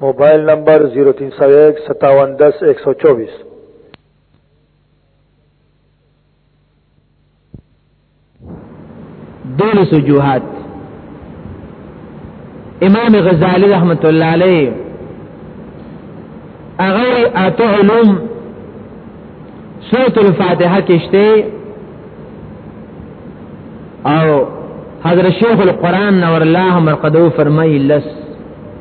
موبایل نمبر 03015710124 دول سجوهات امام غزالی رحمت الله علیه اغه اته علوم سورۃ الفاتحه کې شته او حضرت شیخ القرآن نور الله مرقدو فرمایي لس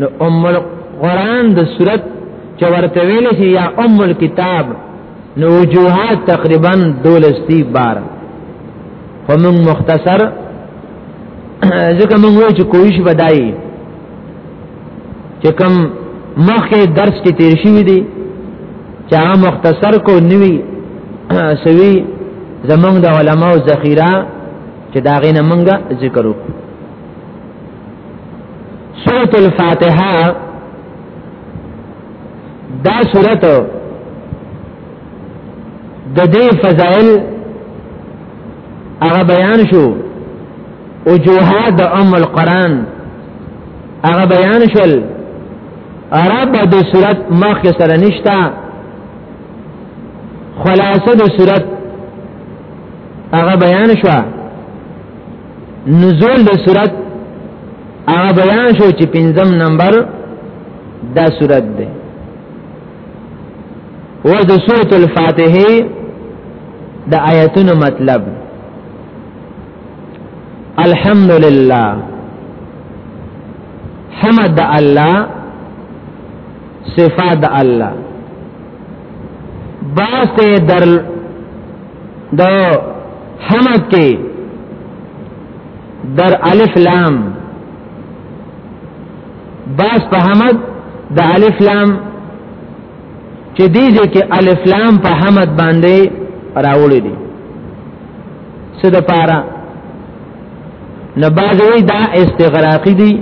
نو ام القران د صورت چې ورته ویل شي یا ام الكتاب نو وجوهات تقریبا دولستی بار فمن مختصر ځکه موږ وایو چې کویش بدای چې کوم مخکې درس کې تیر شوی دی چا مختصر کو نوی سوی زمونږ د علماو ذخیره چې دا غینه مونږه ذکر وکړو سورۃ الفاتحه دا سورۃ د دې فضائل هغه بیان شو او جوهاد ام القران هغه بیان شول عرب د صورت مخ سره نشتا خلاصه د صورت هغه بیان شو نزول د صورت هغه بیان شو چې پنځم نمبر دا صورت ده و د سورۃ الفاتحه د آیتونو مطلب الحمدلله حمد د الله صفات د الله باسه در دا حمد کې در الف لام باس په حمد د الف لام چې دې دې کې الف لام په حمد باندې راوړې دي څه د پاره نه بازوي دا استغراقي دي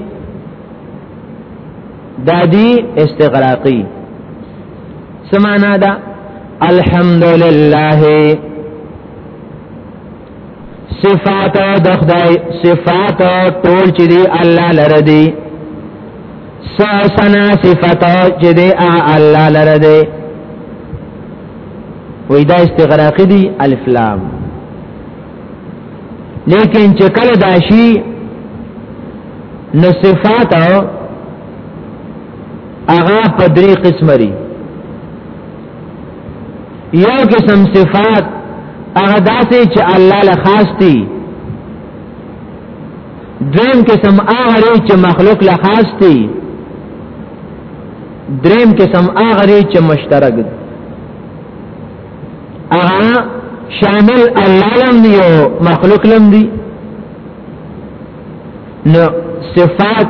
دا دي استغراقي سمانا دا الحمد لله صفات د خدای صفات ټول چې دی الله لره دی سنا صفات چې دی الله لره دی وې دا استغراقی دی الف لام لیکن چې کله داشي نو صفات هغه په درې قسم لري یو قسم صفات هغه داسې چې الله له خاص دي دریم قسم هغه چې مخلوق له خاص دي دریم قسم هغه چې مشترک دي هغه شامل الله لم دی او مخلوق لم دی نو صفات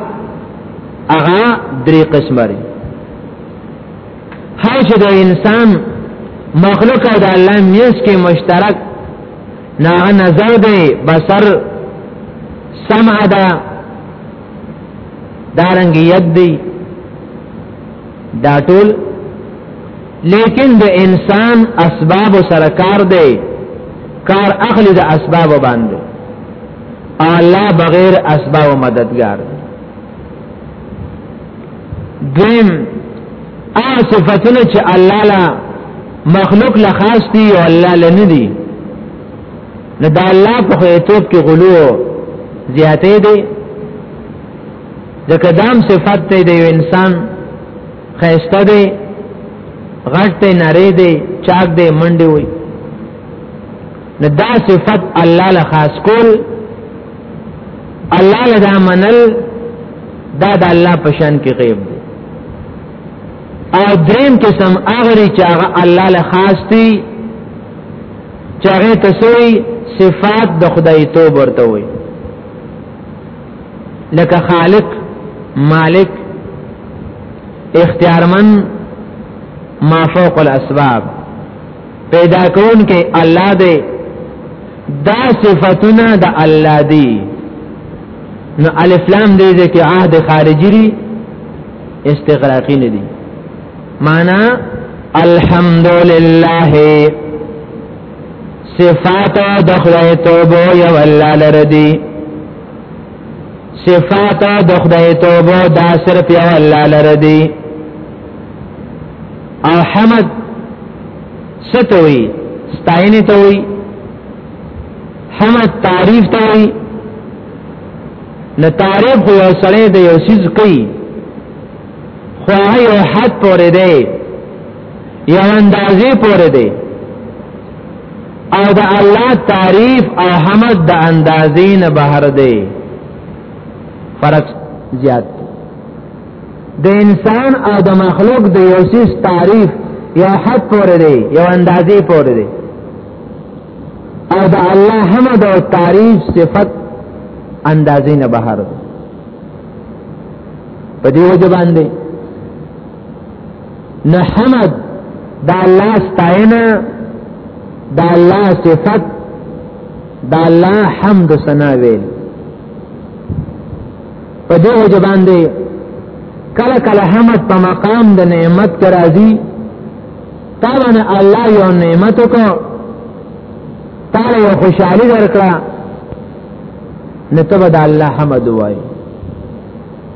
هغه درې قسم لري هر چې د انسان مخلوق او د الله میز کې مشترک نه نظر دی بصر سمع ده دارنګ ید دی دا ټول لیکن د انسان اسباب سره کار دی کار اخلي د اسباب باندې الله بغیر اسباب او مددگار دیم ا صفاتونه چې الله لا مخلوق لا خاص دي او الله لنه دي نه دا الله په هیتوب کې غلو زیاتې دي ځکه دام صفات ته دی انسان خیسته دی غټ ته نری دی چاک دی منډي وي نو دا صفت الله له خاص کول الله له دا منل دا د الله په شان کې غیب دی او دریم قسم اغری چې هغه الله له خاص دی چې هغه تسوی صفات د خدای توب ورته وي لکه خالق مالک اختیارمن ما فوق الاسباب پیدا کون کې الله دی دا صفاتونه د الله دی نو الف لام دې ځکه عهد خارجي دی استغراقی نه دی معنا الحمدلله صفات د خدای توبه یو الله لره دی صفات د خدای توبه دا صرف یو الله لره دی او حمد ستوي ستاینه ته وي حمد تعریف ته وي نه تعریف خو یو سړی د یو سیز کوي خو هغه یو حد پورې دی یو اندازې پورې دی او د الله تعریف او حمد د اندازې نه بهر دی فرق زیات د انسان او د مخلوق د یو سیس تعریف یو حد پورې دی یو اندازې پورې دی او د الله حمد او تعریف صفت اندازې نه بهر دی په دې وجه باندې نه حمد د الله ستاینه د الله صفت د الله حمد ثنا ویل په دې وجه باندې کله کله حمد په مقام د نعمت کې راځي تا باندې الله یو نعمت وکړ تا له یو خوشحالي درکړه نو ته به د الله حمد وای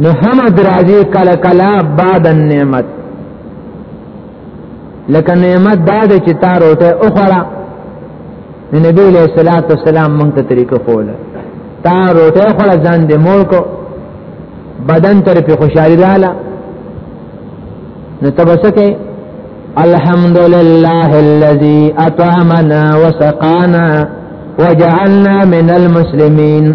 نو حمد راځي کله کله بعد النعمت لکه نعمت دا دی چې تا روټه او خړه نبی علیہ الصلوۃ والسلام مونږ ته طریقه خوله تا روټه خړه ځان دې مور کو بدن تر په خوشالي رااله نو تبسکه الحمد لله الذي اطعمنا وسقانا وجعلنا من المسلمين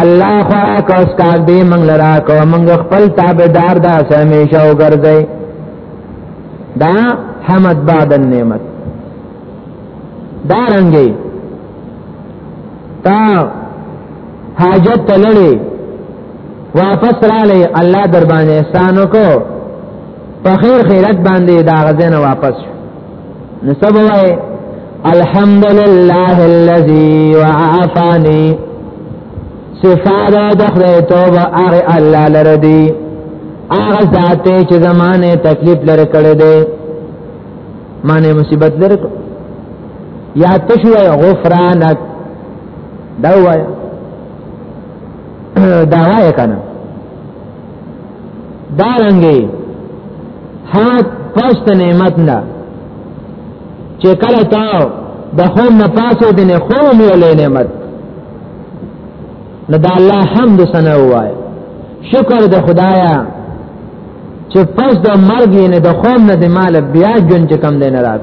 الله خورا کوس کار دی منګ لرا کو منګ خپل تابعدار دا همیشه وګرځي دا حمد بعد النعمت دا رنګي تا حاجت تللی واپس را لې الله در باندې احسان وکړو په خیر خیرت باندې دا غزنه واپس نسبه وای الحمد لله الذي وعافاني صفات دخل توبه اغه الله لردي اغه ذاته چې زمانه تکلیف لره کړې ده معنی مصیبت لره یا تشوی غفرانک دا وای دا وای کنه دارنګي حد پښت نعمت نه چې کله تا د خوم نه پاسو دین خوم یو نعمت نه دا الله حمد سنا وای شکر د خدایا چې پس د مرګ نه د خوم نه د مال بیا جون چې کم دین راک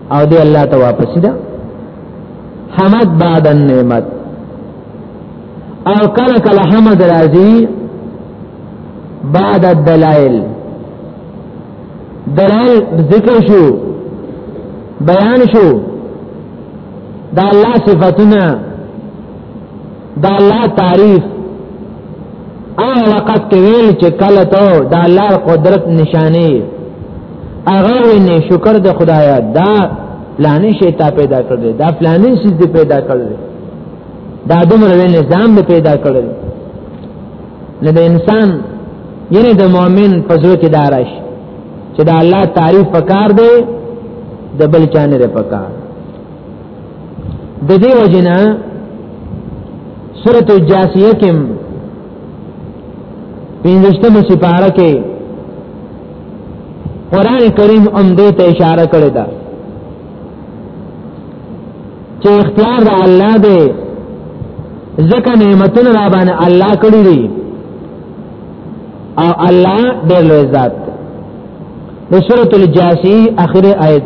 او دی الله ته واپس ده حمد بعد النعمت او کله کله حمد راځي بعد الدلائل دلائل ذکر شو بیان شو دا الله صفاتونه دا الله تعریف هغه وخت کې ویل چې کله ته دا الله قدرت نشانه هغه ویني شکر د خدایا دا فلانی شی تا پیدا کړل دا فلانی شی دې پیدا کړل دا دومره ویني ځان دې پیدا کړل نه د انسان یعنی د مؤمن په زړه کې دارش چې دا الله تعریف پکار دی د بل چانه پکار د دې وجنه سورته جاسیه کې پنځشتمه سپاره کې قران کریم هم دې ته اشاره کړې ده چې اختیار د الله دی ځکه نعمتونه را باندې الله کړی دي او الله ډېر لوی ذات دی د سورۃ الجاسیه اخر آیت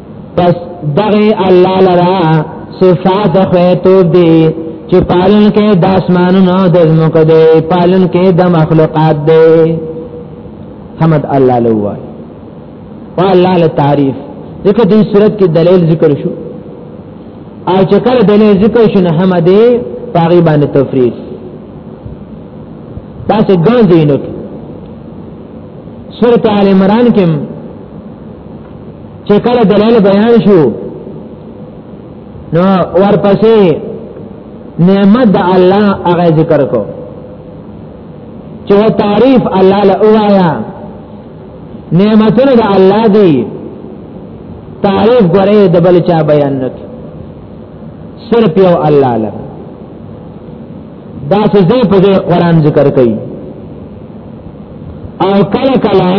پس دغه الله لرا صفات خویتو دی چې پالن کې د اسمانونو د زمکو دی پالن کې د مخلوقات دی حمد الله له وای او الله له تعریف ځکه دې صورت کې دلیل ذکر شو او چې کله دلیل ذکر شو نه حمد پاغي باندې تفریح تاسو ګان دینو سورۃ آل عمران کې چې کله دلال بیان شو نو ورپسې نعمت د الله هغه ذکر کو چې تعریف الله له اوایا نعمتونه د الله دی تعریف غره د بل چا بیان نک صرف یو الله لپاره دا څه ځای په ځای قران ذکر کوي او کله کله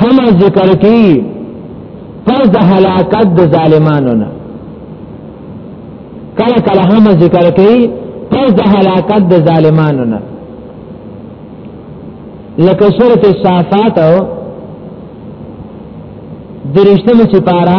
هم ذکر کوي پس د هلاکت د ظالمانو نه کله کله هم ذکر کوي پس د هلاکت د ظالمانو نه لکه سورۃ الصافات او درشتمه سپاره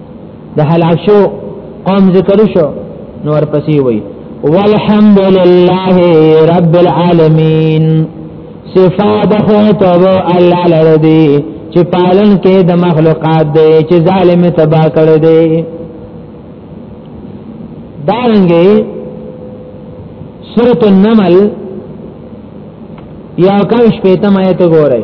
د هلاک شو قوم ذکر شو نو ورپسې وای والحمد لله رب العالمین صفات خو توب الله لردی چې پالن کې د مخلوقات دی چې ظالم تبا کړ دی دارنګي سورۃ النمل یا کاش پیتم آیت ګورئ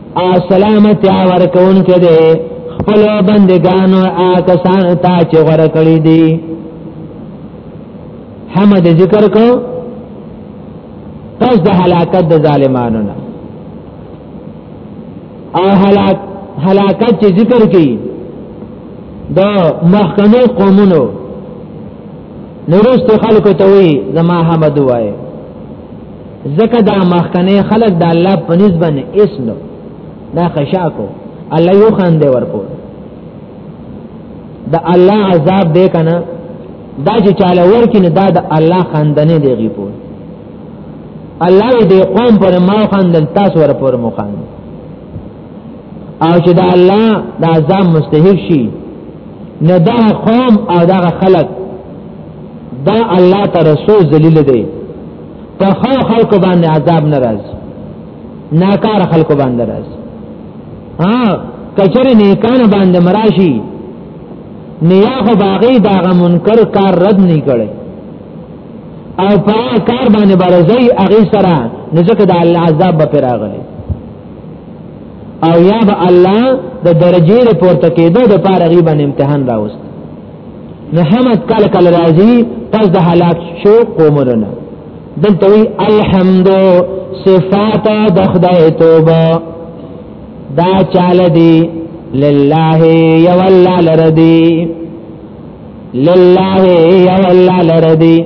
او سلامتی ورکون کې دي خپل بندگانو آکسان تا چې غره کړی دي حمد ذکر کو پس د هلاکت د ظالمانو نه او هلاک هلاکت چې ذکر کړي د مخکنی قومونو نورست خلکو ته وی زما حمد وای زکه دا مخکنه خلق د الله په نسبت اسم دا خشاع کو الله یو خان دی ورکو د الله عذاب دی کنه دا چې چاله ورکینه دا د الله خندنه دی غي پور الله دې قوم پر ما خندل تاسو ور پر مو خان او چې دا الله د عذاب مستحق شي نه دا قوم او دا خلق دا الله ته رسول ذلیل دی په خو خلق باندې عذاب ناراض ناکار خلق باندې ناراض ها کچره نیکان باندې مراشي نیا خو باغی داغه منکر کار رد نه کړي او په کار باندې برزي اغه سره نزدکه د الله عذاب به راغلي او یا به الله د درجه پورته کېدو د پاره غیبن امتحان راوست نو حمد کله کله راځي پس د هلاک شو قومونو نه دلته وی الحمد صفات د خدای توبه دا چاله دی لله یو الله لردی لله یو الله لردی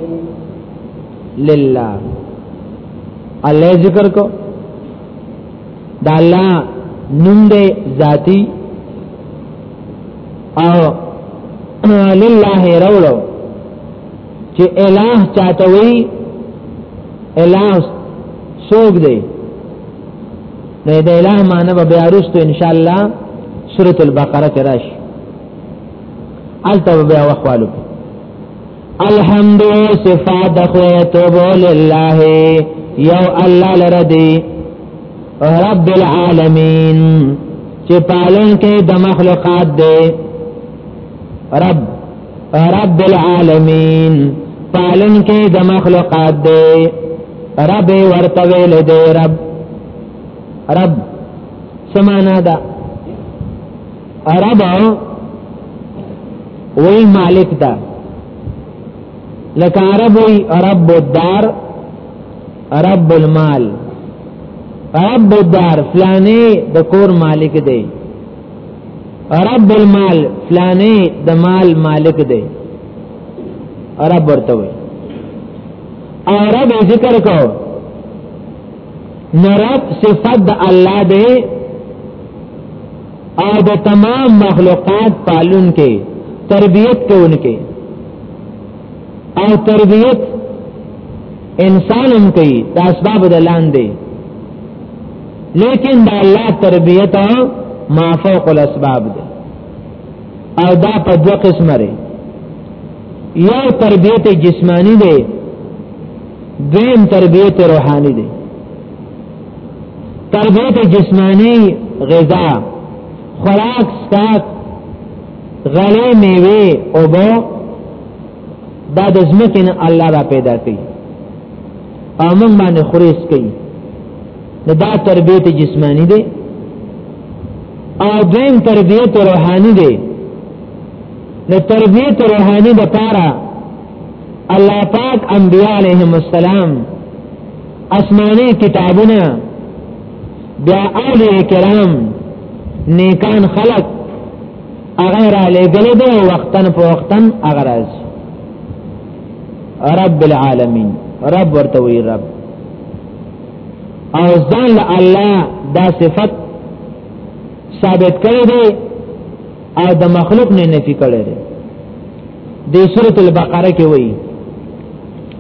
لله الله ذکر کو دا الله نوم دی ذاتی او لله راولو چې الہ چاته وی الہ سوګ دی نه د الہ معنی به بیا وروسته ان شاء الله سورۃ البقره کې راشي الته بیا وخوالو الحمد صفات خدای توب لله یو الله لردی رب العالمین چې پالن کې د مخلوقات دی رب رب العالمین پالن کې د مخلوقات دی رب ورته ویل دی رب رب سمانا ده عرب وی مالک دا لکه عرب وی رب الدار رب المال رب الدار فلانه د کور مالک دی رب المال فلانه د مال مالک دی رب ورته وی او رب ذکر کو نرب صفت د الله دی او د تمام مخلوقات پالون کې تربیت کوونکې او تربیت انسان هم کوي د اسباب د لاندې لیکن دا الله تربیت ما فوق الاسباب ده او دا په دوه قسمه لري یو تربیت جسمانی ده دویم تربیت روحانی ده تربیت جسمانی غذا خوراک سکاک غلې میوه او بو دا د زمکه نه الله را پیدا کړي او موږ باندې خوريس کړي نو دا تربیت جسمانی دی او دویم تربیت روحانی دی نو تربیت روحانی د پاره الله پاک انبیاء علیهم السلام اسماني کتابونه بیا اولیاء کرام نیکان خلق هغه را لګل دي وختن په وختن هغه راځي رب العالمین رب ورته وی رب او ځان له الله دا صفت ثابت کړی دی او د مخلوق نه نفي کړی دی د سورۃ البقره کې وایي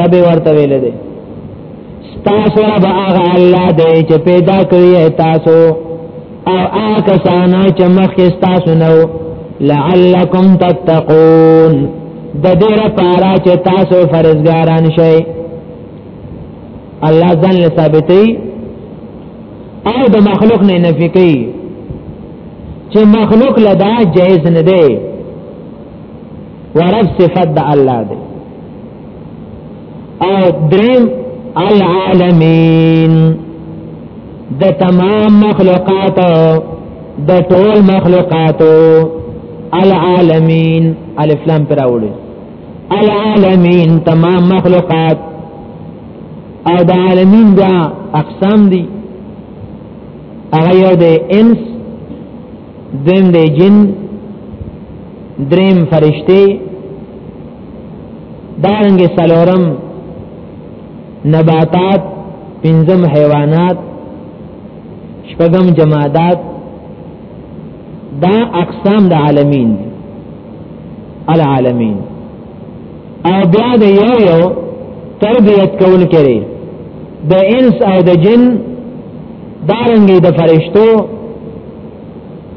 رب ورته ویل دی تاسو رب هغه الله دی چې پیدا کړی تاسو او هغه کسان چې مخکې تاسو نو لعلکم تتقون د دې لپاره چې تاسو فرزګاران شئ الله ځان له ثابتې او د مخلوق نه نفي کوي چې مخلوق لدا جائز نه دی ورب صفت د الله دی او دریم العالمین د تمام مخلوقات د ټول مخلوقات العالمین الف لام پر اوله العالمین تمام مخلوقات او د عالمین دا اقسام دي هغه یو د انس دیم د جن دریم فرشته دارنګ سلورم نباتات پنځم حیوانات شپږم جمادات دا اقسام د عالمین دي العالمین او بیا د یو یو تربیت کول کړي د انس او د جن دارنګي د فرشتو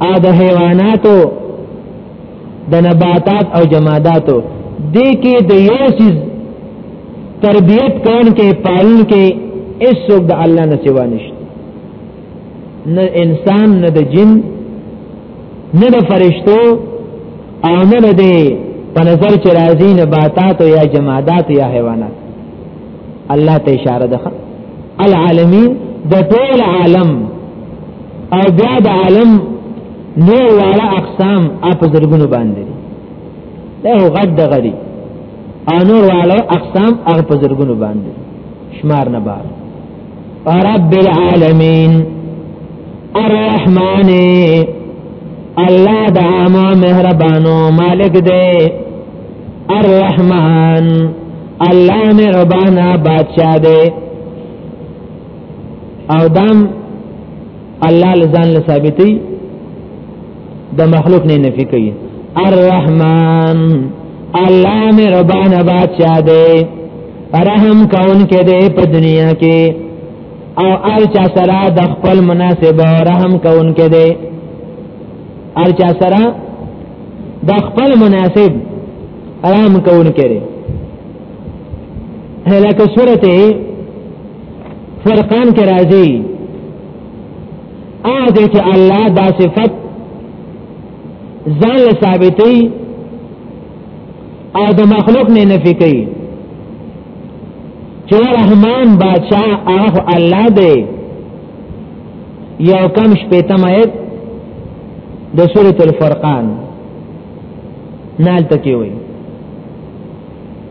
او د حیواناتو د نباتات او جماداتو دې کې د یو سیز تربیت کون کې پالن کې ایسوک د الله نه سوا نشته نه انسان نه د جن نه د فرشتو او نه د په نظر چې راځي نباتات یا جمادات یا حیوانات الله ته اشاره ده العالمین د ټول عالم او بیا د عالم نو واړه اقسام اپ زرګونو باندې دا یو غټ دغه دی انو واړه اقسام هغه په زرګونو باندې شمار نه بار رب العالمین الرحمن الله د عامو مهربانو مالک دی الرحمن الله مهربانا بادشاہ دی او دم الله لزان لثابتي د مخلوق نه نفي کوي الرحمن الله مې ربانا بادشاہ دی رحم کون کې دی په دنیا کې او ار چا سره د خپل مناسب رحم کون کې دی ار چا سره د خپل مناسب رحم کون کې دی هلاکه سورته فرقان کې راځي او دې چې الله دا صفت ځان له ثابتې او د مخلوق نه نفي کوي چې رحمان بادشاہ هغه الله دی یو کم شپې تمایت د سورۃ الفرقان نال تکي وي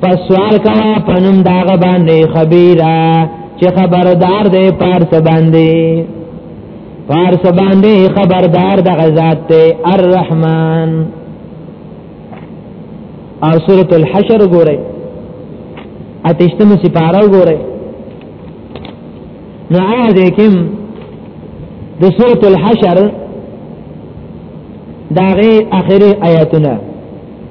پس سوال کوا پنم داغ باندې خبیرا چې خبردار دی پارس باندې پارس باندې خبردار د غزاد ته الرحمن او سورۃ الحشر ګوره اتشتم سپارو ګوره نو عاد کوم د سورۃ الحشر داغه اخري آیاتونه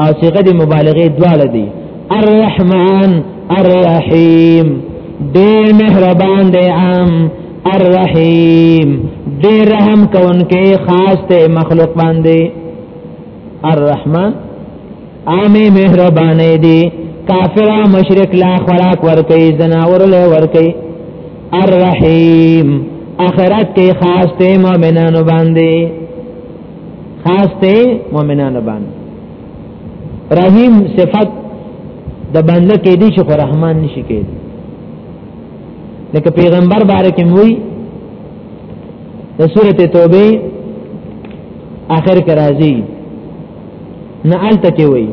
او صيغه د مبالغه دواله دي الرحمن الرحیم ډیر مهربان دی عام الرحیم ډیر رحم کوونکې خاص ته مخلوق باندې الرحمن عامه مهربانه دی کافر مشرک لا خوراک ورکي زناور له ورکي الرحیم اخرت کې خاص ته مؤمنانو باندې خاص ته مؤمنانو باندې رحیم صفت د بنده کې دي چې خو رحمان نشي کېد لکه پیغمبر باره کې موي د سورته توبه اخر کې راځي نه الته کې وایي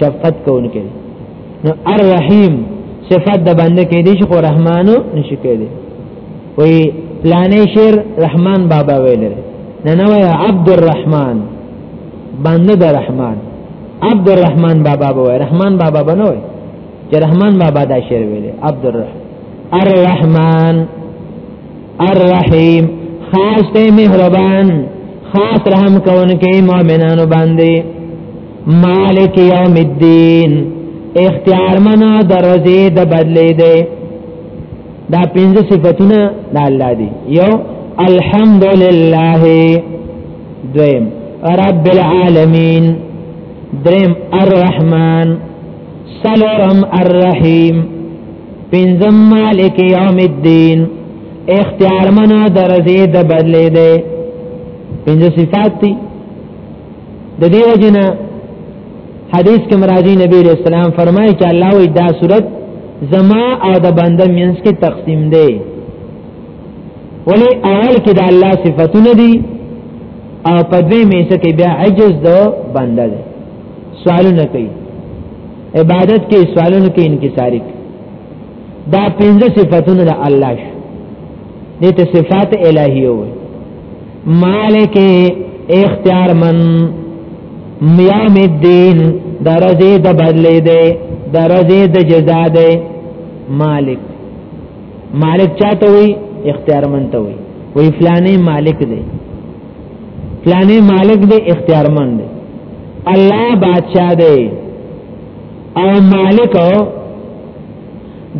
شفقت کوونکی نو الرحیم صفات د باندې کې دي چې رحمانو نشي کېدی وی پلانې شیر رحمان بابا ویل نه نه وی عبد الرحمن باندې د رحمان عبد الرحمن بابا وی رحمان بابا بنوي چې رحمان بابا دا شعر ویل عبد الرحمن الرحمن الرحیم خاص ته مهربان خاص رحم کوونکی مؤمنانو باندې مالک یوم الدین اختیار منا درزه د بدلې دی دا پنځه صفاتونه د الله دی یو الحمدلله دویم رب العالمین دریم الرحمن سلورم الرحیم پنځم مالک یوم الدین اختیار منا درزه د بدلې دی پنځه صفات دي د دې وجنه حدیث کې مرادي نبی رسول سلام فرمایي چې الله وی دا صورت زما او د بنده مینس کې تقسیم دی ولی اول کې د الله صفاتونه دي او په دې مېس کې بیا عجز د بنده دی سوالونه کوي عبادت کې سوالونه کې انکساری دا پنځه صفاتونه د الله شو دې ته صفات الهیه وي مالک اختیار من میام الدین درزه د بدلې ده درزه د جزا ده مالک مالک چاته وي اختیار من ته وي وی فلانه مالک ده فلانه مالک ده اختیار من ده الله بادشاہ ده او مالک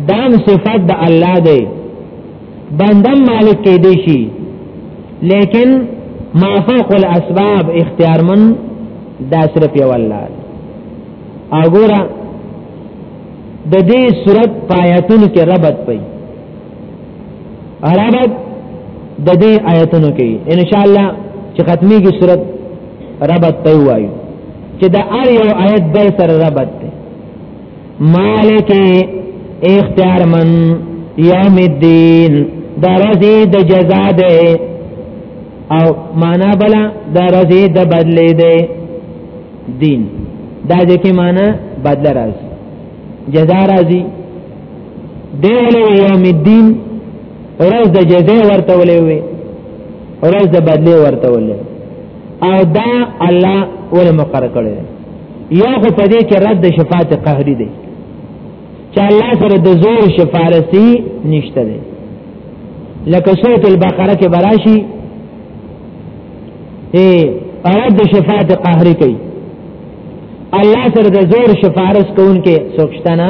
دام صفات د الله ده بندم مالک کې دی شي لیکن ما فوق الاسباب اختیار من دا صرف یو الله اګورا د دې صورت پایتون کې ربط پي ربط د دې آیتونو کې ان شاء الله چې ختمي کې صورت ربط پي وایو چې د ار یو آیت بل سره ربط مالک اختیار من یوم الدین درزی د جزا ده او معنا بلا درزی د بدلی ده دین دا ځکه معنا بدل راځي جزا راځي دیلو یوم الدین ورځ د جزا ورته ولې وي ورځ د بدلی ورته ولې او دا الله ول مقرر کړی یا خو په دې کې رد شفاعت قهری دی چې الله سره د زور شفارسی نشته دی لکه سورۃ البقره کې براشي اے رد شفاعت قهری کوي الله سره د زور شفارس کوونکې سوچتنه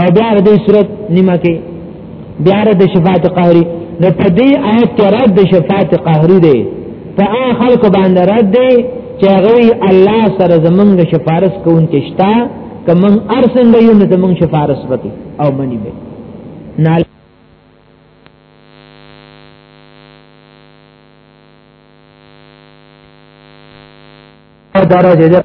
او بیا د صورت نیمه کې بیا د شفاعت قهری نو په دې آیت کې رد د شفاعت قهری دی په هغه خلکو باندې رد دی چې هغه الله سره زمونږ د شفارس کوونکی شته کمن ارسنګ یو نه زمونږ شفارس وکي او منی به نه درجه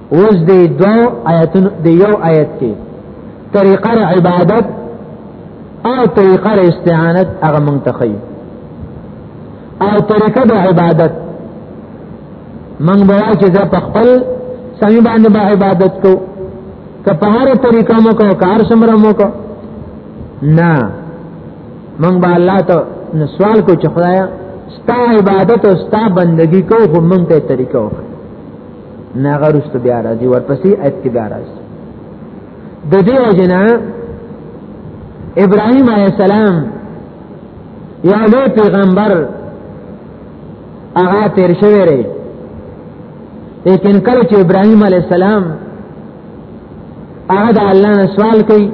اوس دې دو آیتونو دې یو آیت کې طریقه عبادت او طریقه استعانت هغه مونږ ته خي او طریقه د عبادت مونږ به چې زه په خپل سمي باندې به عبادت کو که په هر طریقه مو کو کار سمره مو کو نه مونږ به الله ته سوال کو چې خدایا ستا عبادت او ستا بندگی کو خو مونږ ته طریقه وکړه ناغه رست بیا راځي ورپسې ایت کې بیا راځي د دې وجنه ابراهيم عليه السلام یو لوی پیغمبر هغه تیر شوی دی لیکن کله چې ابراهيم عليه السلام هغه د الله نه سوال کوي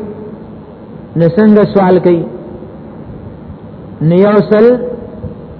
نو څنګه سوال کوي نیوسل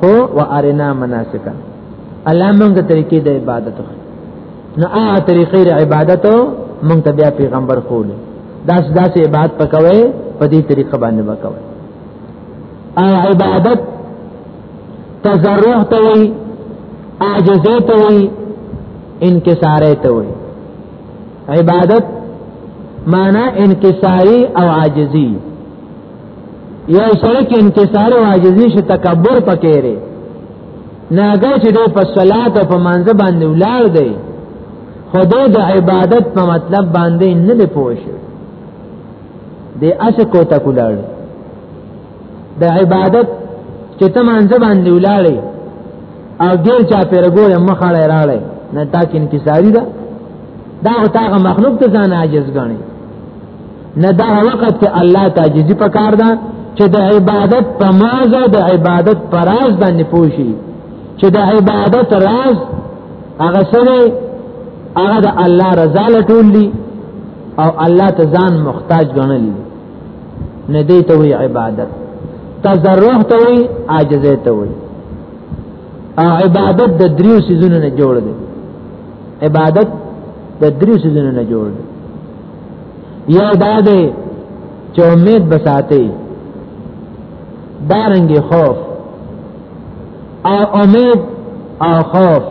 هو وارنا مناسکا الله مونږ ته طریقې د عبادت خو نو هغه طریقې د عبادت مونږ ته بیا پیغمبر خول داس داس عبادت پکوي په دې طریقه باندې وکوي ا عبادت تزرع ته وي عاجزه ته وي انکساره ته وي عبادت معنا انکساری او عاجزی یو سره کې انکسار او عاجزي شي تکبر پکې لري ناګه چې د په صلات او په منځ باندې ولار دی خدای د عبادت په مطلب باندې نه دی پوښ د اسه کو تا کولړ د عبادت چې ته منځ باندې ولاړې او ګیر چا پر ګور مخړې راړې نه تاکین کی ساری ده دا هغه مخلوق ته ځان عاجز غني نه دا وخت ته الله تعجزي پکار ده چې د عبادت په مازه د عبادت پراز باندې پوشي چې د عبادت راز هغه سره هغه د الله رضا لټول دي او الله ته ځان محتاج ګڼل دي نه دی ته وی عبادت تزرع ته وی عاجزه ته وی او عبادت د دریو سيزونو نه جوړ دی عبادت د دریو سيزونو نه جوړ دی یو دا دی چې امید بساتي دارنګي خوف او امید او خوف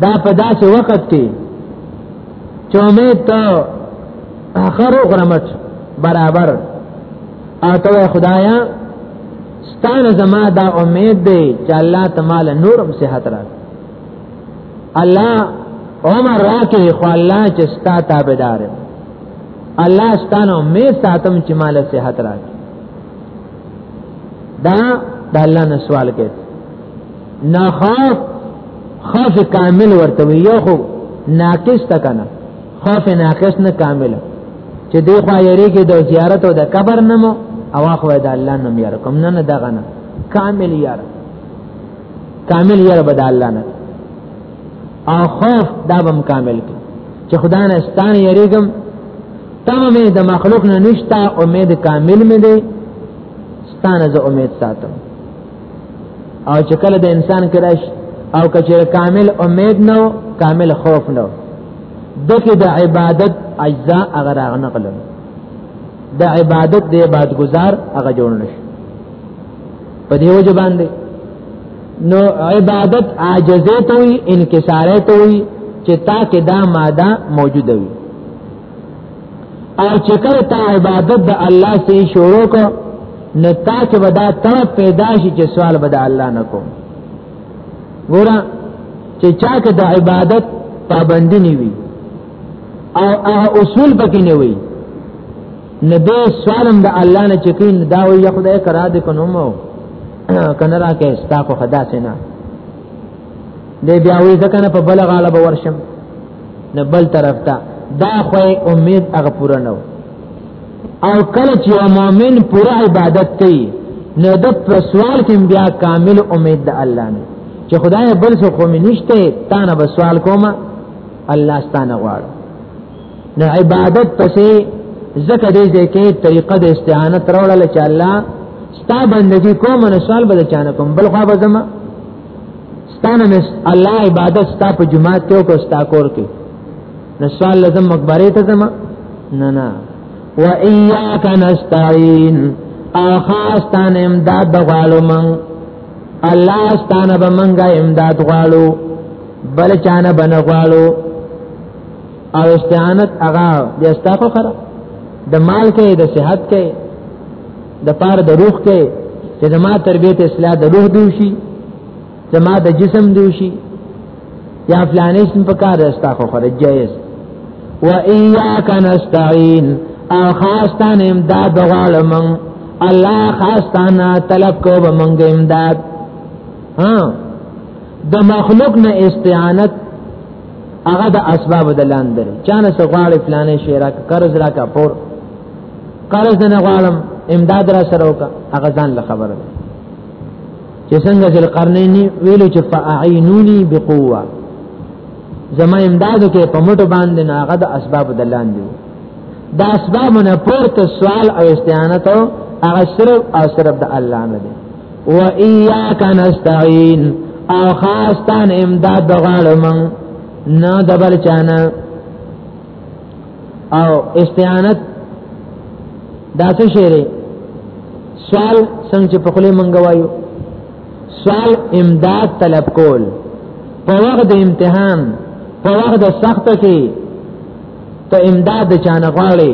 دا په داسې وخت کې چې امید ته اخر غرمت برابر او ته خدایا ستانه زما دا امید دی چې الله تعالی نورم صحت راکړي الله عمر راکې خو الله چې ستا تابعدار الله ستانو مې ساتم چې مال صحت راکې دا د الله نه سوال کوي نه خوف خوف کامل ورته یو خو ناقص تکنه خوف ناقص نه کامل چې دی خو یری کې د زیارت او د قبر نمو او خو د الله نوم یار کوم نه نه دغه نه کامل یار کامل یې رب د الله نه او خوف دا بم کامل کی چې خدا نه ستان یریګم تمامه د مخلوق نه نشتا امید کامل مې دی ستان زه امید ساتم او چې کله د انسان کړه او کچې کامل امید نو کامل خوف نو دغه د عبادت اجزا هغه راغنه کړل د عبادت د عبادت گزار هغه جوړ نشي په دې وجه باندې نو عبادت عاجزه ته وي انکساره ته وي چې تا کې دا ماده موجوده وي او چې کله تا عبادت د الله سي شروع کو نو تا چې ودا ته پیدا شي چې سوال به د الله نه کوم ګوره چې چا کې د عبادت پابندی نیوي او هغه اصول پکې نه وي نبی سوالم د الله نه چکین دا وی خدای کرا د کنومو کنه را کې ستا خو خدا سینا دې بیا وی ځکه نه په بل غاله به ورشم نه بل طرف ته دا خو امید هغه پوره نه او کله چې مؤمن پوره عبادت کوي نو د سوال کې بیا کامل امید د الله نه چې خدای بل څه خو مې نشته تا نه به سوال کوم الله ستانه غواړم نو عبادت پسې زکه دې ځکه طریقه د استعانت راوړل چې الله ستا بندگی کوم نو سوال به چانه کوم بل خو به زما ستانه مس الله عبادت ستا په جمعات کې او کو ستا کور کې نو سوال لازم مقبره ته زما نه نه و اياک نستعين اخاستان امداد بغالو من الله ستانه به منګه امداد غالو بل چانه بنغالو او استعانت هغه د استافه خره د مال کې د صحت کې د پار د روح کې چې زما تربيت اصلاح د روح دی شي زما د جسم دی شي یا فلانې سم په کار استافه خره جائز و اياک نستعين او خاصتان امداد غالم الله خاصتان طلب کو به منګ امداد ها د مخلوق نه استعانت هغه د اسباب د لاندې چانه سغواړي پلانې شیرا قرض را کا پور قرض نه غواړم امداد را سره وکا هغه ځان له خبره چې څنګه ذل قرنین ویلو چې فاعینونی بقوه زما امدادو کې په موټو باندې نه هغه د اسباب د لاندې دا اسباب نه پورته سوال او استعانت هغه صرف او صرف د الله نه دی و ایاک نستعين او خاصتان امداد غالم نه دبل چانا او استعانت دا څه شری سوال څنګه چې په خله منګ وایو سوال امداد طلب کول په وخت د امتحان په وخت د سخت کې ته امداد چانه غواړي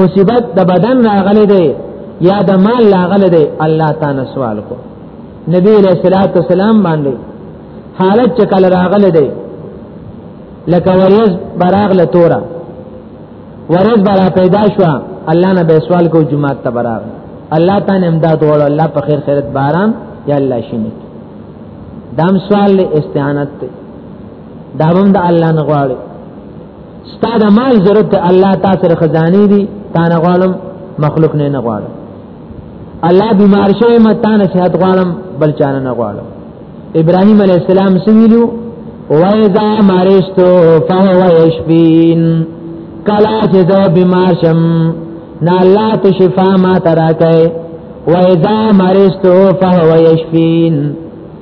مصیبت د بدن راغلي دی یا د مال راغلي دی الله تعالی سوال کو نبی علیہ الصلوۃ والسلام باندې حالت چې کله راغلي دی لکه وریز براغ له تورا ورځ برا پیدا شو الله نه به سوال کو جمعه ته برا الله تعالی امداد وړ الله په خیر خیرت باران یا الله شینه دام سوال استعانت ته دا هم د الله نه غواړي ستا د مال ضرورت الله تا سره خزاني دي تا نه غواړم مخلوق نه نه غواړم الله بیمار شوی ما تا نه صحت غواړم بل چا نه غواړم ابراهيم عليه السلام سویلو وایذا مارشتو فهو یشفین کلا چې زه بیمار شم نه الله ته شفا ما تراکه وایذا مارشتو فهو یشفین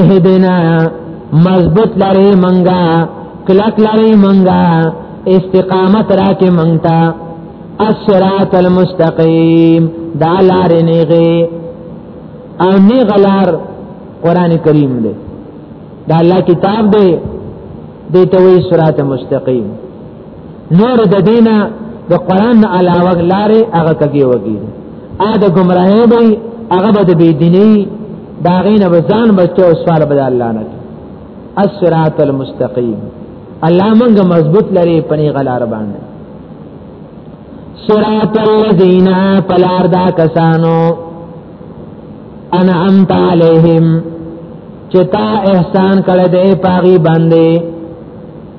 اهدنا مضبوط لري منګا کلک لري منګا استقامت راکې منګتا الصراط المستقيم دا لار نیغه او نیغه لار قران کریم دی دا الله کتاب دی دیتوی صراط مستقیم نور د دینه د قران علاوه لارې هغه کوي وږي ا د گمراهي به هغه به د بی دیني دا غینه بزان بچو او سوال به الله نه الصراط المستقیم الله موږ مضبوط لري پني غلار باندې صراط الذین پلار دا کسانو انا امت علیہم چتا احسان کړه دې پاغي باندې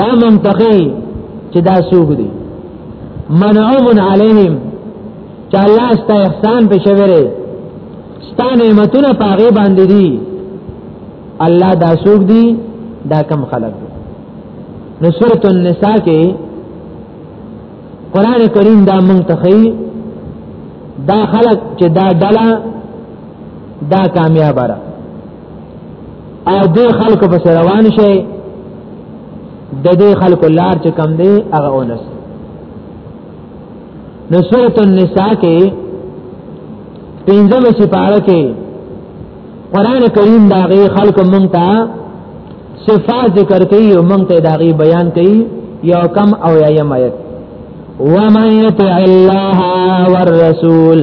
دا منطقي چې دا سوق دي منعوم علیهم چې الله ستا احسان په شوره ستا نعمتونه پاغه باندې دي الله دا سوق دي دا کم خلق دي نو سورۃ النساء کې قران کریم دا منتخی دا خلق چې دا ډله دا کامیاب را او دې خلکو په روان شي د دې خلکو لار چې کم دی هغه اونس نو سورۃ النساء کې پنځمه سپاره کې قران کریم دا غي خلق مونږ ته صفات ذکر کوي او مونږ ته دا غي بیان کوي یو کم او یا یم آیت ومن یطع الله والرسول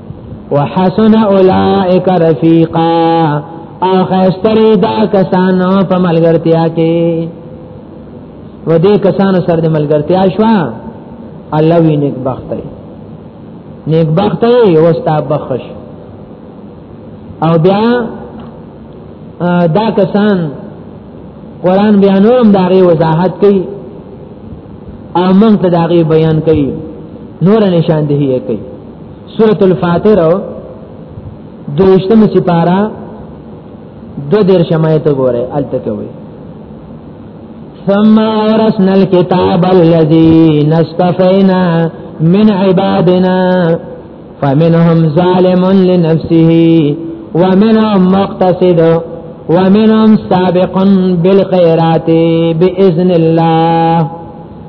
وحسن اولائک رفیقا او خیستری دا کسانو په ملګرتیا کې و دې کسانو سره د ملګرتیا شوا الله وی نیک بخت دی نیک بخت دی وستا بخش او بیا دا کسان قران بیا نورم داغي وضاحت کوي او موږ ته داغي بیان کوي نور نشاندهي کوي سورة الفاتر دوشتم سپارا دو دیر شمایت گوره التکوی ثم آرسنا الكتاب الذي نستفینا من عبادنا فمنهم ظالم لنفسه ومنهم مقتصد ومنهم سابق بالخيرات باذن الله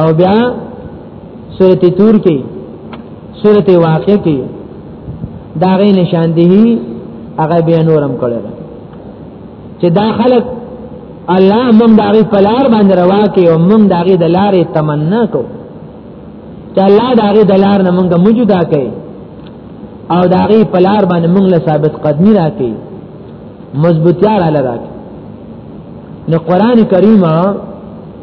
او بیا سورته تور کې سورته واقع کې دا غي نشاندهي هغه بیا نورم کړل چې دا خلک الله موږ داغي پلار باندې روا کې او موږ داغي د لارې تمنا کو چې الله داغي د لار نه موږ موجودا کړي او داغي پلار باندې موږ له ثابت قدمی راکې مضبوطیار علی راکې نو قران کریم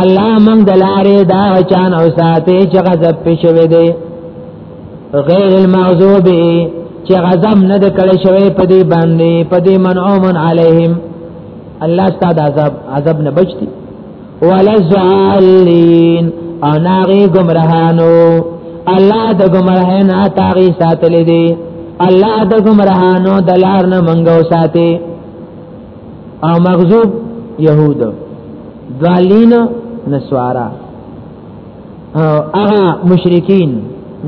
الله موږ د لارې دا چان او ساتي چې غضب پښوي دي غیر المغضوب چې غضب نه د کړي شوی په دې باندې په دې منعومن علیهم الله ستاد عذاب عذاب نه بچتي ولا زالین انا غي گمراهانو الله د گمراه نه تاغي ساتلې دي الله د گمراهانو دلار نه منګو ساتي او مغزوب يهود ضالین نسوارا او هغه مشرکین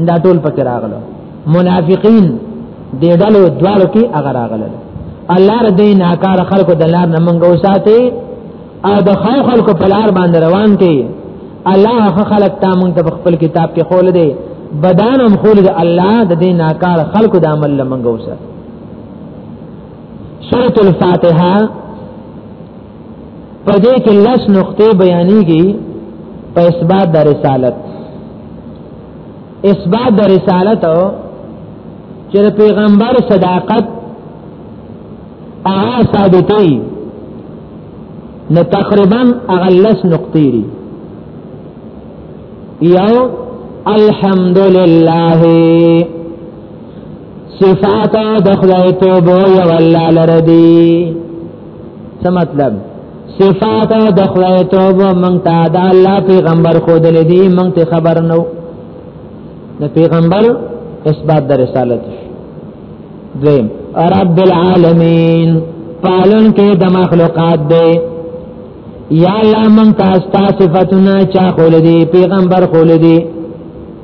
دا ټول پکې راغلو منافقین دې ډلو دوالو کې هغه راغلو الله ردی ناکار خلکو د لار نه منګو ساتي او د خیر خلکو په لار باندې روان کې الله خلک تا مونږ ته خپل کتاب کې خول دی بدانم خول دی الله د دې ناکار خلکو د عمل لمنګو ساتي سورۃ الفاتحه په دې کې لس نقطې بیانېږي په اثبات د رسالت اثبات د رسالت چې د پیغمبر صداقت هغه ثابتې نو تقریبا هغه لس نقطې دي یو الحمدلله صفات د خدای توبه یو الله لره دی څه مطلب صفات د خدای توبه مونږ ته د الله پیغمبر خو دل دی مونږ ته خبر نو د پیغمبر اثبات د رسالت دویم رب العالمین پالن کې د مخلوقات دی یا الله مونږ ته ستا صفاتونه چا خول دی پیغمبر خول دی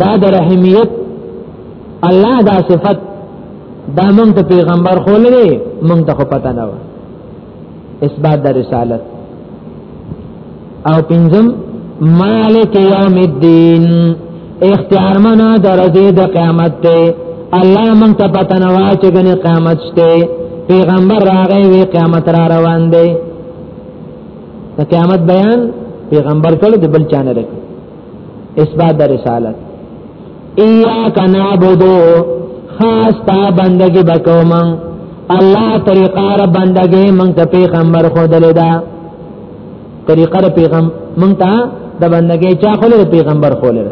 دا د رحمیت الله دا صفت دا مونږ ته پیغمبر خو لري مونږ ته پته نه و اثبات د رسالت او پنځم مالک یوم الدین اختیار منا درځي د قیامت ته الله مونږ ته پته نه و چې ګنې قیامت شته پیغمبر راغی وی قیامت را روان دی د قیامت بیان پیغمبر کړه د بل چانه اثبات د رسالت ایاک نعبدو خاص تا بندگی بکو من الله طریقه را بندگی من ته پیغمبر خود لیدا طریقه را پیغمبر من ته د بندگی چا خو له پیغمبر خو له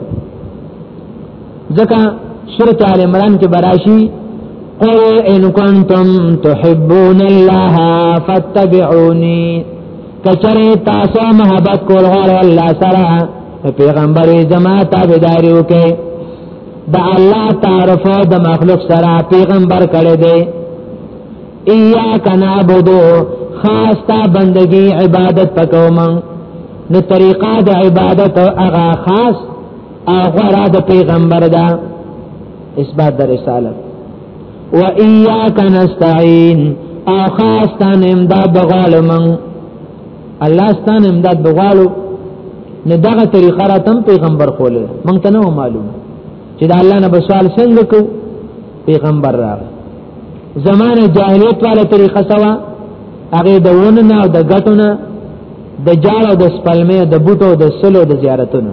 ځکه سورۃ آل عمران کې براشي قل ان کنتم تحبون الله فاتبعوني کچره تاسو محبت کول غواړئ الله سره پیغمبر زما تابعداري وکړي د الله تعارف د مخلوق سره پیغمبر کړي دی ایاک نعبدو خاص تا بندگی عبادت پکوم نو طریقه د عبادت هغه خاص هغه را د پیغمبر دا اثبات د رسالت و ایاک نستعين او خاص تان امداد بغالو من الله ستان امداد بغالو نو دغه طریقه را تم پیغمبر کوله مونږ ته نو معلوم چې دا الله نه بسوال څنګه کو پیغمبر را زمانه جاهلیت والا طریقه سوا هغه د ونه نه او د غټونه د جاړو د سپلمې د بوټو د سلو د زیارتونو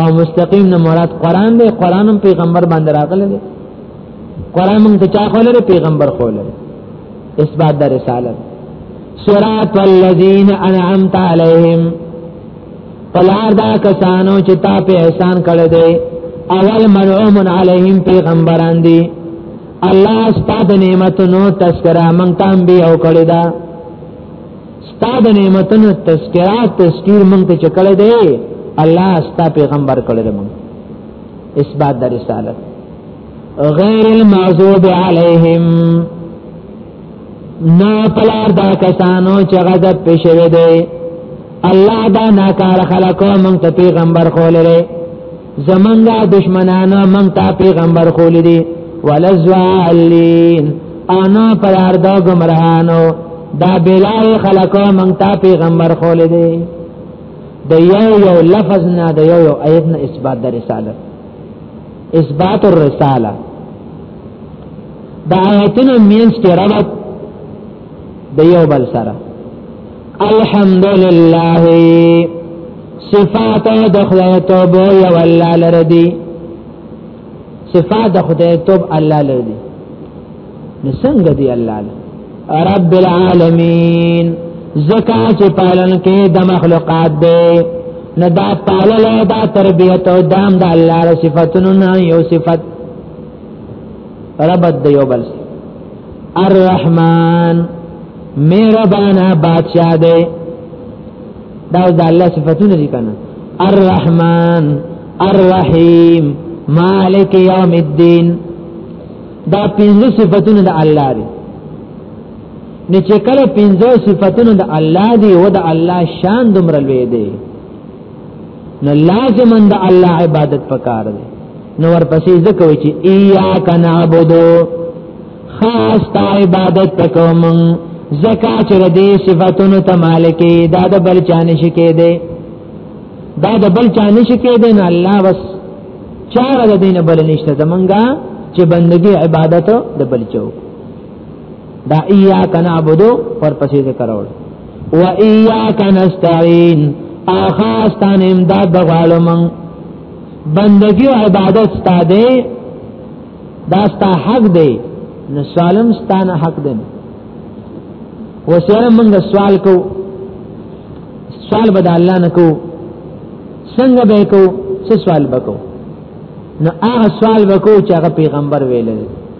او مستقیم نه مراد قران دی قران هم پیغمبر باندې راغلی دی قران موږ ته چا خولره پیغمبر خولره اثبات د رسالت صراط الذین انعمت علیهم پلار دا کسانو چې تا په احسان کړی دی اول منعوم علیهم پیغمبران دی الله ستاسو نعمتونو تذکرہ مونږ ته انبیاء کړی دا تا د نعمتونو تذکرہ تذکیر مونږ ته چکړې دی الله استا پیغمبر کړل مونږ اثبات د رسالت غیر المعذوب علیہم نا پلار دا کسانو چې غضب پښوی دی الله دا ناکار خلقو مونږ ته پیغمبر خولره زمنګا دشمنانا من تا پیغمبر خول دی ولزوالین انا پرار دا گمرهانو دا بلال خلقو من تا پیغمبر خول دی د یو یو لفظ نه د یو یو آیت نه اثبات د رسالت اثبات الرساله د آیتونو مینس کې ربط د یو بل سره الحمد لله صفات د خدای توب یو الله لره دی صفات د خدای توب الله لره دی نو څنګه دی الله لره رب العالمین زکا چې پالن کې د مخلوقات دی نو دا پالل دا تربیت او دام د الله ر صفاتونو نه یو صفت رب د یو بل الرحمن مهربانا بادشاہ دی دا د الله صفاتونه دي کنه الرحمن الرحیم مالک یوم الدین دا پنځه صفاتونه د الله دي نه چې کله پنځه صفاتونه د الله دي او د الله شان دومره لوی دي نو لازم اند الله عبادت پکار دی نو ورپسې ځکه وی چې ایاک نعبدو خاص تا عبادت تکوم زکا چې دې صفاتونو ته مالکې دا د بل چانه شکې دی دا د بل چانه شکې دی نه الله بس چاره د دین بل نشته زمونږه چې بندگی عبادت د بل چوک دا ایاک نعبدو پر پسې ذکر اول و ایاک نستعين اخاص تان امداد بغالو من بندگی او عبادت ستا دی دا ستا حق دی نو سوالم ستا نه حق دی وسره موږ سوال کو سوال بد الله نه کو څنګه به کو څه سوال بکو نو هغه سوال وکړو چې هغه پیغمبر ویل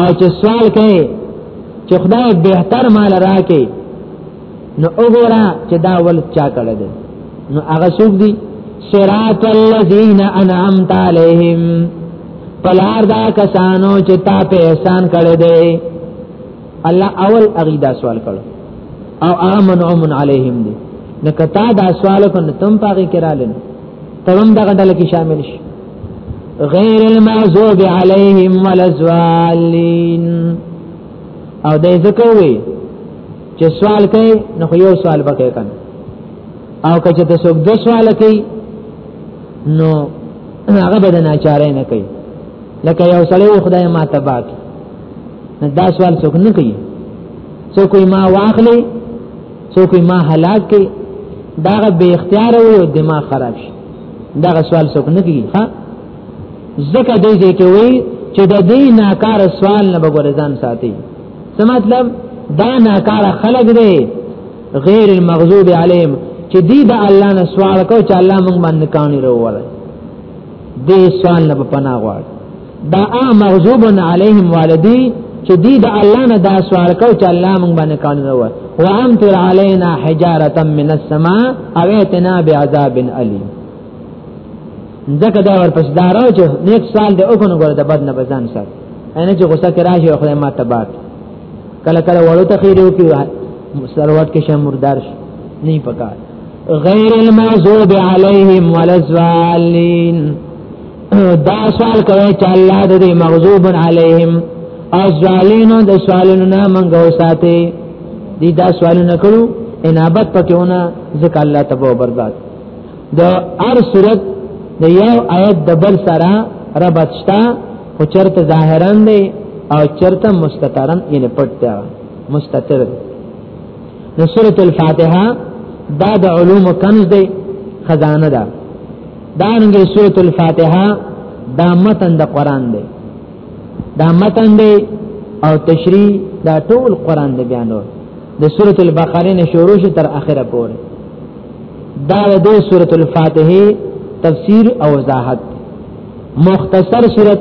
او چې سوال کوي چې خدای بهتر مال راکې نو وګوره چې دا ول چا کړل دي نو هغه څوک دي صراط الذين انعمت عليهم پلار دا کسانو چې تا په احسان کړی دی الله اول اغي دا سوال کړو او امن امن عليهم دي نو کتا دا سوال کو نو تم پاګه کرالن تم دا غډل کې شامل شي غیر المعذوب علیهم ولزوالین او دې ذکر وی چې سوال کوي نو یو سوال پکې کړي او که چې تاسو د سوال کوي نو هغه به نه چاره نه کوي لکه یو سړی خدای ما تبا کی دا سوال څوک نه کوي څوک ما واخلي څوک ما هلاک کوي دا به اختیار وي او دماغ خراب شي دا سوال څوک نه کوي ها زکه دې دې کې وي چې د دې ناکار سوال نه بغورزان ساتي څه مطلب دا ناکار خلق دی غیر المغضوب علیهم چې دې د الله نه سوال کو چې الله موږ باندې کاني وروړي دې سوال نه په پناه غواړي دا مغضوب علیهم والدی چې دی د الله نه دا سوال کو چې الله موږ باندې قانون و او امطر علینا حجاره من السماء او اتنا بعذاب الیم ځکه دا ورپس دارو چې نیک سال د اوګونو ګره د بد نه بزان سات اینه چې غوسه کې راشي خدای ما تبات کله کله وړو ته خیرو کې سروت کې شم مردار شي نه پکار غیر المغضوب علیهم ولا الضالین دا سوال کوي چې الله دې مغضوب علیهم او ظالمینو د سوالونو نه منغو ساتي دي دا سوالونه کړو انابت پکېونه ځکه الله تبو برباد د هر صورت د یو آیت د بل سره ربط شتا او چرته ظاهران دی او چرته مستترن یې پټ دی مستتر نو سورۃ الفاتحه دا د علوم کنز دی خزانه ده دانګه سورۃ الفاتحه دا متن د قران دی دا متن دی او تشریح دا ټول قران دی بیانو د سورۃ البقره نه شروع شي تر اخره پورې دا د سورۃ الفاتحه تفسیر او وضاحت مختصر صورت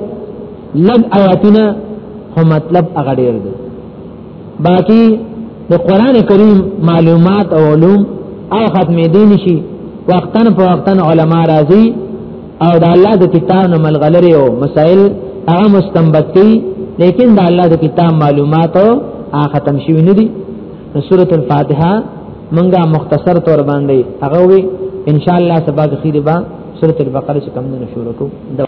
لږ آیاتونه خو مطلب هغه ډیر دی باقی د قران کریم معلومات او علوم او ختم دي نشي وقتن په وقتن علما راضي او د الله د کتاب نو ملغلره او مسائل هغه مستنبط دي لیکن د الله د کتاب معلومات او ختم شي نه دي سورۃ الفاتحه منګه مختصر تور باندې هغه وي ان شاء الله سبا د خیر با سورۃ البقره څخه کوم نه شروع کوو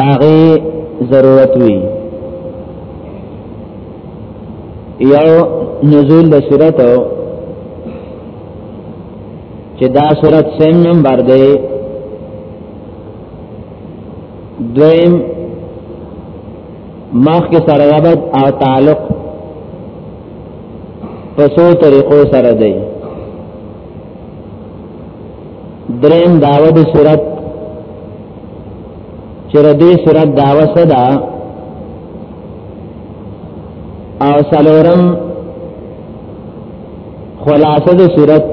داغه ضرورت وی یو نزول د صورت چې دا صورت سم نمبر دی دویم مخ کې سره ربط او تعلق په څو طریقو سره دی دریم داوود صورت چې ردی صورت دعوه صدا او سلورم خلاصه د صورت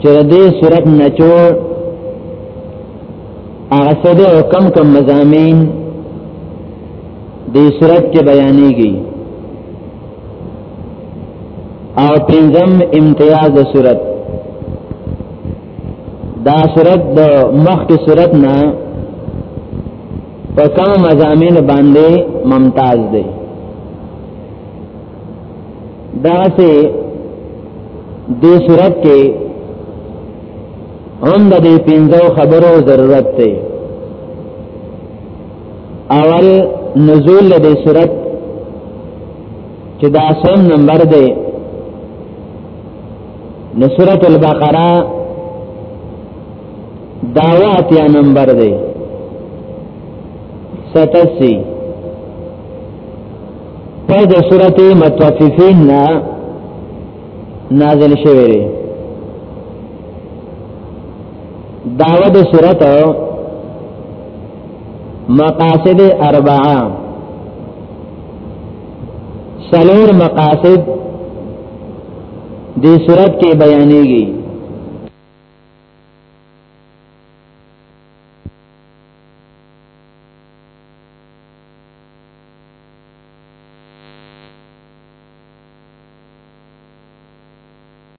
چې ردی صورت نچوړ هغه صدا او کم کم مزامین دې صورت کې بیانېږي او پنځم امتیاز د صورت دا صورت د مخکې صورت نه په کوم مزامین باندې ممتاز دی دا سه د صورت کې هم د دې پینځو خبرو ضرورت دی اول نزول د دې صورت چې دا سم نمبر دی نو سورۃ البقرہ دعوات یا نمبر دی 87 په د سورۃ متوففین نا نازل شوی دی داوه د سورۃ مقاصد اربعه سلور مقاصد دې صورت کې بیانېږي